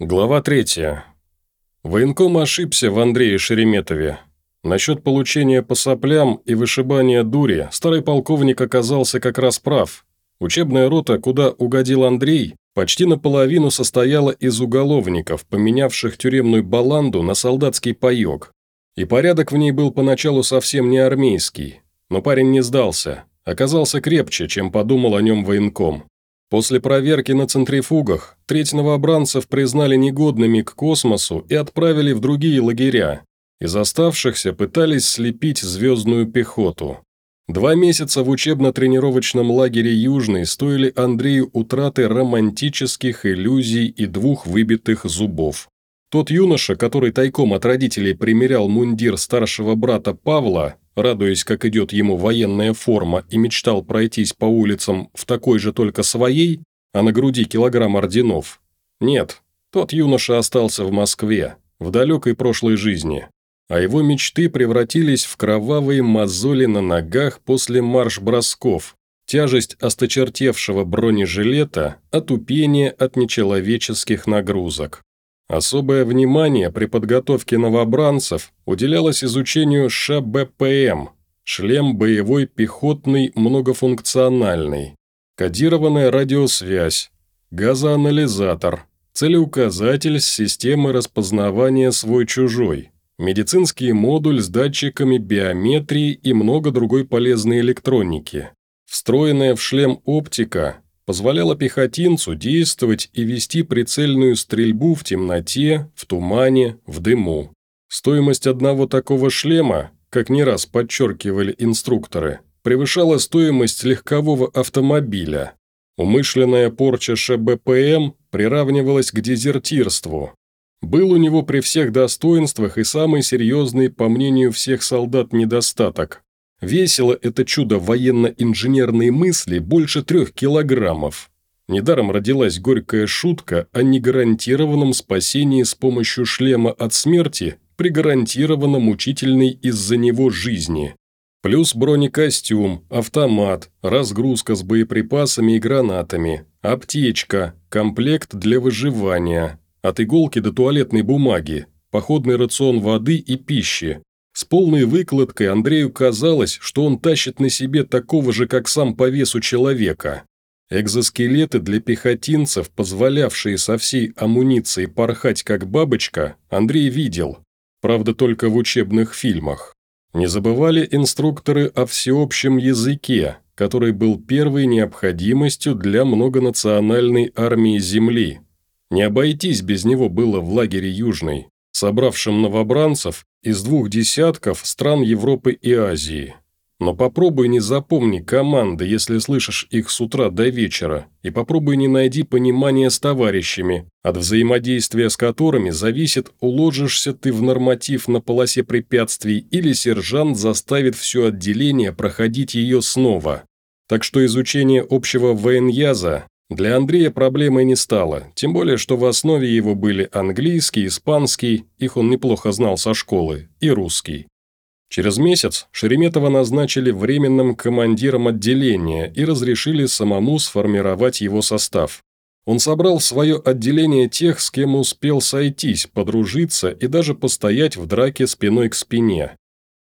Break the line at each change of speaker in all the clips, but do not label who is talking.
Глава 3. Военком ошибся в Андрее Шереметове. Насчет получения по соплям и вышибания дури старый полковник оказался как раз прав. Учебная рота, куда угодил Андрей, почти наполовину состояла из уголовников, поменявших тюремную баланду на солдатский паёк. И порядок в ней был поначалу совсем не армейский. Но парень не сдался, оказался крепче, чем подумал о нем военком. После проверки на центрифугах треть новобранцев признали негодными к космосу и отправили в другие лагеря. Из оставшихся пытались слепить звездную пехоту. Два месяца в учебно-тренировочном лагере «Южный» стоили Андрею утраты романтических иллюзий и двух выбитых зубов. Тот юноша, который тайком от родителей примерял мундир старшего брата Павла, радуясь, как идет ему военная форма, и мечтал пройтись по улицам в такой же только своей, а на груди килограмм орденов. Нет, тот юноша остался в Москве, в далекой прошлой жизни, а его мечты превратились в кровавые мозоли на ногах после марш-бросков, тяжесть осточертевшего бронежилета, отупение от нечеловеческих нагрузок. Особое внимание при подготовке новобранцев уделялось изучению ШБПМ – шлем боевой пехотный многофункциональный, кодированная радиосвязь, газоанализатор, целеуказатель с системой распознавания свой-чужой, медицинский модуль с датчиками биометрии и много другой полезной электроники. Встроенная в шлем оптика позволяла пехотинцу действовать и вести прицельную стрельбу в темноте, в тумане, в дыму. Стоимость одного такого шлема, как не раз подчеркивали инструкторы, превышала стоимость легкового автомобиля. Умышленная порча ШБПМ приравнивалась к дезертирству. Был у него при всех достоинствах и самый серьезный, по мнению всех солдат, недостаток Весило это чудо военно-инженерной мысли больше трех килограммов. Недаром родилась горькая шутка о негарантированном спасении с помощью шлема от смерти при гарантированно мучительной из-за него жизни. Плюс бронекостюм, автомат, разгрузка с боеприпасами и гранатами, аптечка, комплект для выживания, от иголки до туалетной бумаги, походный рацион воды и пищи, с полной выкладкой Андрею казалось, что он тащит на себе такого же, как сам по весу человека. Экзоскелеты для пехотинцев, позволявшие со всей амуницией порхать как бабочка, Андрей видел, правда только в учебных фильмах. Не забывали инструкторы о всеобщем языке, который был первой необходимостью для многонациональной армии Земли. Не обойтись без него было в лагере Южный собравшим новобранцев из двух десятков стран Европы и Азии. Но попробуй не запомни команды, если слышишь их с утра до вечера, и попробуй не найди понимания с товарищами, от взаимодействия с которыми зависит, уложишься ты в норматив на полосе препятствий или сержант заставит все отделение проходить ее снова. Так что изучение общего военяза для Андрея проблемой не стало, тем более, что в основе его были английский, испанский, их он неплохо знал со школы, и русский. Через месяц Шереметова назначили временным командиром отделения и разрешили самому сформировать его состав. Он собрал в свое отделение тех, с кем успел сойтись, подружиться и даже постоять в драке спиной к спине.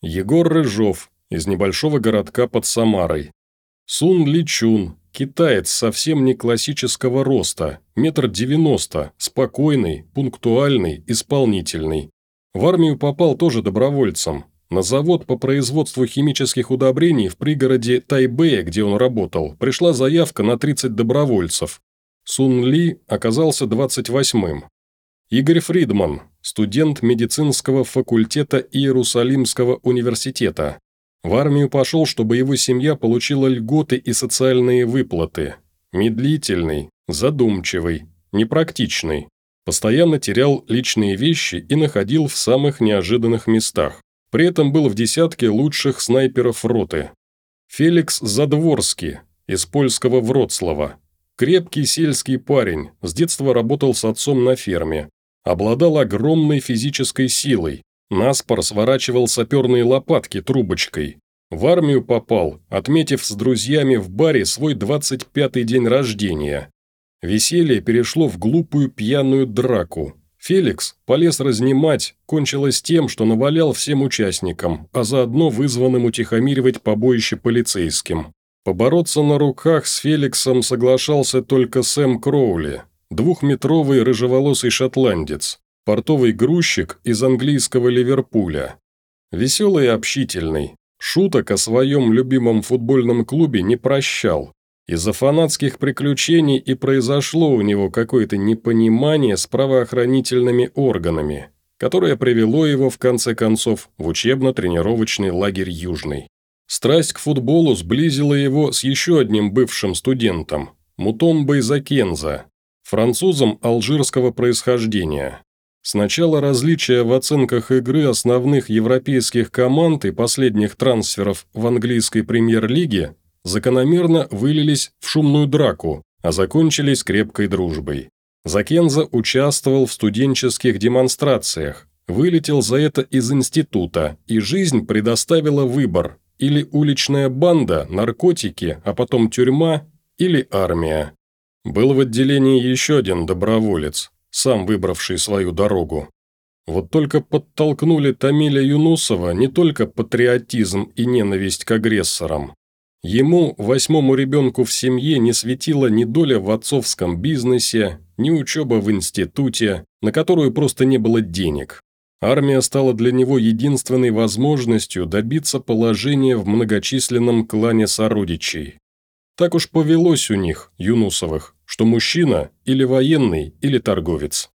Егор Рыжов из небольшого городка под Самарой. Сун Личун, Китаец совсем не классического роста, метр девяносто, спокойный, пунктуальный, исполнительный. В армию попал тоже добровольцем. На завод по производству химических удобрений в пригороде Тайбэя, где он работал, пришла заявка на 30 добровольцев. Сун Ли оказался 28-м. Игорь Фридман, студент медицинского факультета Иерусалимского университета, в армию пошел, чтобы его семья получила льготы и социальные выплаты. Медлительный, задумчивый, непрактичный. Постоянно терял личные вещи и находил в самых неожиданных местах. При этом был в десятке лучших снайперов роты. Феликс Задворский, из польского Вроцлава. Крепкий сельский парень, с детства работал с отцом на ферме. Обладал огромной физической силой, Наспор сворачивал саперные лопатки трубочкой. В армию попал, отметив с друзьями в баре свой 25-й день рождения. Веселье перешло в глупую пьяную драку. Феликс полез разнимать, кончилось тем, что навалял всем участникам, а заодно вызванным утихомиривать побоище полицейским. Побороться на руках с Феликсом соглашался только Сэм Кроули, двухметровый рыжеволосый шотландец, портовый грузчик из английского Ливерпуля. Веселый и общительный, шуток о своем любимом футбольном клубе не прощал. Из-за фанатских приключений и произошло у него какое-то непонимание с правоохранительными органами, которое привело его, в конце концов, в учебно-тренировочный лагерь «Южный». Страсть к футболу сблизила его с еще одним бывшим студентом – Мутомбой Закенза, французом алжирского происхождения. Сначала различия в оценках игры основных европейских команд и последних трансферов в английской премьер-лиге закономерно вылились в шумную драку, а закончились крепкой дружбой. Закенза участвовал в студенческих демонстрациях, вылетел за это из института, и жизнь предоставила выбор – или уличная банда, наркотики, а потом тюрьма, или армия. Был в отделении еще один доброволец, сам выбравший свою дорогу. Вот только подтолкнули Тамиля Юнусова не только патриотизм и ненависть к агрессорам. Ему, восьмому ребенку в семье, не светила ни доля в отцовском бизнесе, ни учеба в институте, на которую просто не было денег. Армия стала для него единственной возможностью добиться положения в многочисленном клане сородичей. Так уж повелось у них, Юнусовых, что мужчина или военный, или торговец.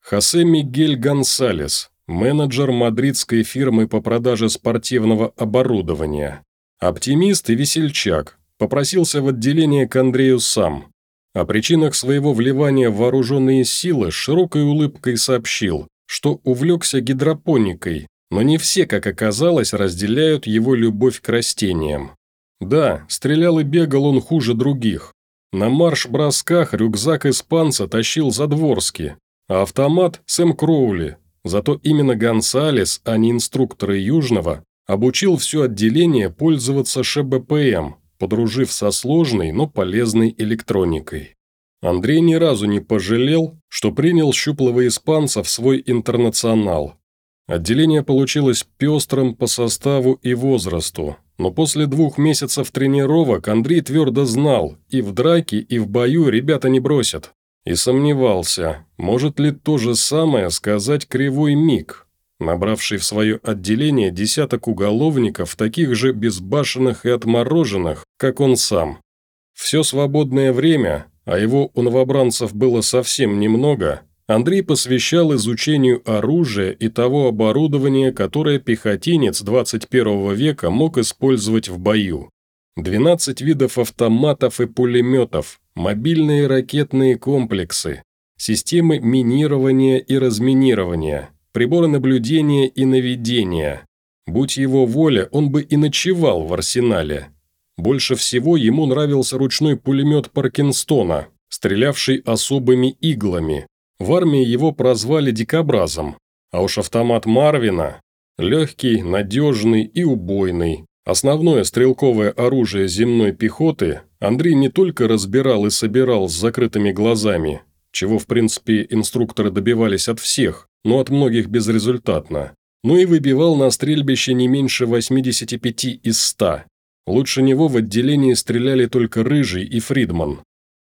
Хосе Мигель Гонсалес, менеджер мадридской фирмы по продаже спортивного оборудования. Оптимист и весельчак, попросился в отделение к Андрею сам. О причинах своего вливания в вооруженные силы широкой улыбкой сообщил, что увлекся гидропоникой, но не все, как оказалось, разделяют его любовь к растениям. Да, стрелял и бегал он хуже других. На марш-бросках рюкзак испанца тащил Задворский, а автомат – Сэм Кроули. Зато именно Гонсалес, а не инструкторы Южного, обучил все отделение пользоваться ШБПМ, подружив со сложной, но полезной электроникой. Андрей ни разу не пожалел, что принял щуплого испанца в свой интернационал. Отделение получилось пестрым по составу и возрасту, но после двух месяцев тренировок Андрей твердо знал, и в драке, и в бою ребята не бросят. И сомневался, может ли то же самое сказать Кривой Миг, набравший в свое отделение десяток уголовников, таких же безбашенных и отмороженных, как он сам. Все свободное время, а его у новобранцев было совсем немного, Андрей посвящал изучению оружия и того оборудования, которое пехотинец 21 века мог использовать в бою. 12 видов автоматов и пулеметов, мобильные ракетные комплексы, системы минирования и разминирования, приборы наблюдения и наведения. Будь его воля, он бы и ночевал в арсенале. Больше всего ему нравился ручной пулемет Паркинстона, стрелявший особыми иглами, в армии его прозвали дикобразом, а уж автомат Марвина – легкий, надежный и убойный. Основное стрелковое оружие земной пехоты Андрей не только разбирал и собирал с закрытыми глазами, чего, в принципе, инструкторы добивались от всех, но от многих безрезультатно, но и выбивал на стрельбище не меньше 85 из 100. Лучше него в отделении стреляли только Рыжий и Фридман.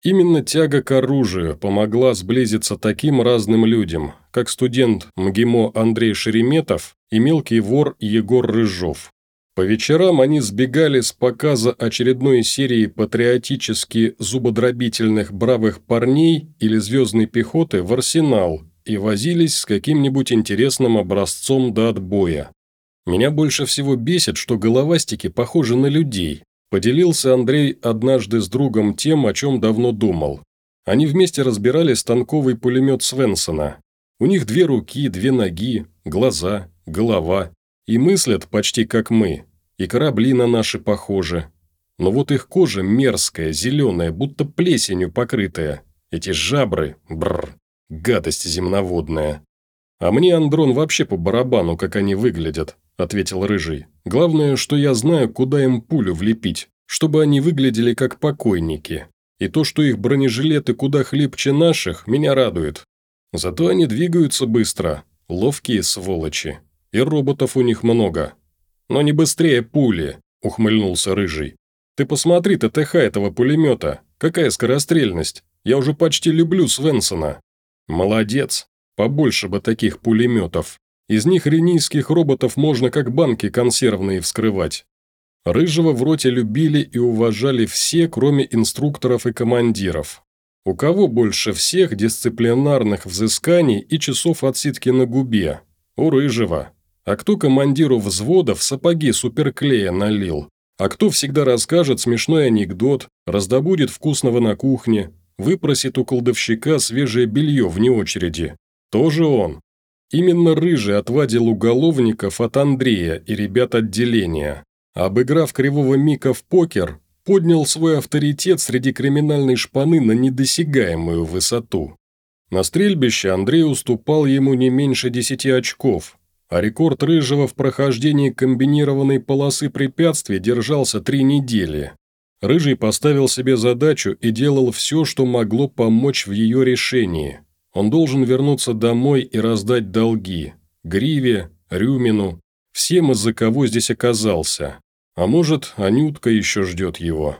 Именно тяга к оружию помогла сблизиться таким разным людям, как студент МГИМО Андрей Шереметов и мелкий вор Егор Рыжов. По вечерам они сбегали с показа очередной серии патриотически зубодробительных бравых парней или звездной пехоты в арсенал и возились с каким-нибудь интересным образцом до отбоя. Меня больше всего бесит, что головастики похожи на людей, Поделился Андрей однажды с другом тем, о чем давно думал. Они вместе разбирали станковый пулемет Свенсона. У них две руки, две ноги, глаза, голова. И мыслят почти как мы. И корабли на наши похожи. Но вот их кожа мерзкая, зеленая, будто плесенью покрытая. Эти жабры, бррр, гадость земноводная. А мне, Андрон, вообще по барабану, как они выглядят. – ответил Рыжий. «Главное, что я знаю, куда им пулю влепить, чтобы они выглядели как покойники. И то, что их бронежилеты куда хлипче наших, меня радует. Зато они двигаются быстро, ловкие сволочи. И роботов у них много. Но не быстрее пули, ухмыльнулся Рыжий. Ты посмотри ТТХ этого пулемета. Какая скорострельность. Я уже почти люблю Свенсона. Молодец. Побольше бы таких пулеметов. Из них ренийских роботов можно как банки консервные вскрывать. Рыжего в роте любили и уважали все, кроме инструкторов и командиров. У кого больше всех дисциплинарных взысканий и часов отсидки на губе? У Рыжего. А кто командиру взвода в сапоги суперклея налил? А кто всегда расскажет смешной анекдот, раздобудет вкусного на кухне, выпросит у колдовщика свежее белье вне очереди? Тоже он. Именно Рыжий отвадил уголовников от Андрея и ребят отделения. Обыграв кривого Мика в покер, поднял свой авторитет среди криминальной шпаны на недосягаемую высоту. На стрельбище Андрей уступал ему не меньше десяти очков, а рекорд Рыжего в прохождении комбинированной полосы препятствий держался три недели. Рыжий поставил себе задачу и делал все, что могло помочь в ее решении. Он должен вернуться домой и раздать долги. Гриве, Рюмину, всем, из-за кого здесь оказался. А может, Анютка еще ждет его.